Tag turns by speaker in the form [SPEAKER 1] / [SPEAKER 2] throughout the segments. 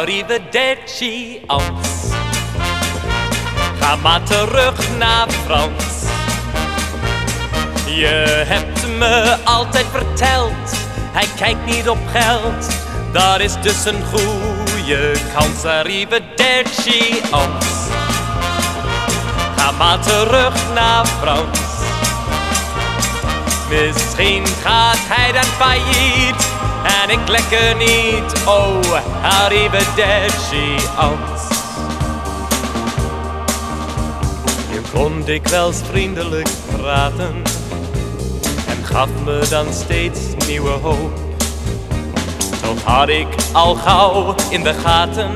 [SPEAKER 1] arrivederci Ans. Ga maar terug naar Frans. Je hebt me altijd verteld, hij kijkt niet op geld. Dat is dus een goede kans, arrivederci Ans. Ga maar terug naar Frans. Misschien gaat hij dan failliet en ik lekker niet. Oh, arrivederci Ans. Je kon dikwijls vriendelijk praten en gaf me dan steeds nieuwe hoop. Toch had ik al gauw in de gaten,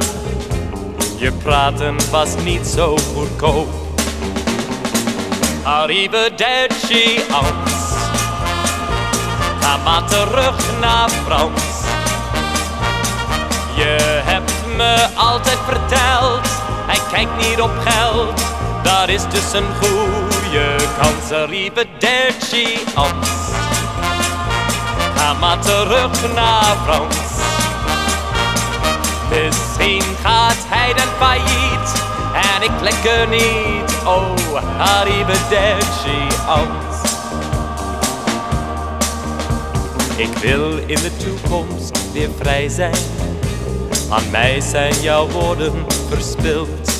[SPEAKER 1] je praten was niet zo goedkoop. Arrivederci Ans. Ga maar terug naar Frans. Je hebt me altijd verteld, hij kijkt niet op geld. Dat is dus een goede kans, arrivederci Ans. Ga maar terug naar Frans. Misschien gaat hij dan failliet en ik lekker niet. Oh, arrivederci Ans. Ik wil in de toekomst weer vrij zijn. Aan mij zijn jouw woorden verspild.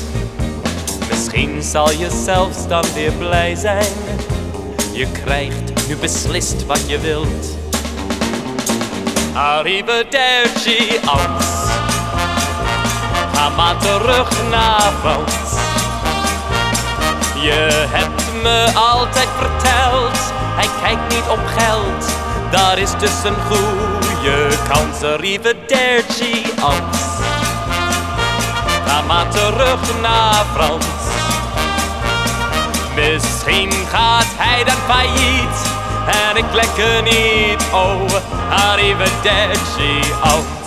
[SPEAKER 1] Misschien zal je zelfs dan weer blij zijn. Je krijgt nu beslist wat je wilt. Arrivederci Ans. Ga maar terug naar Frans. Je hebt me altijd verteld, hij kijkt Dat is dus een goede kans, arrivederci Ans. Ga maar terug naar Frans. Misschien gaat hij dan failliet en ik lekker niet. Oh, arrivederci Ans.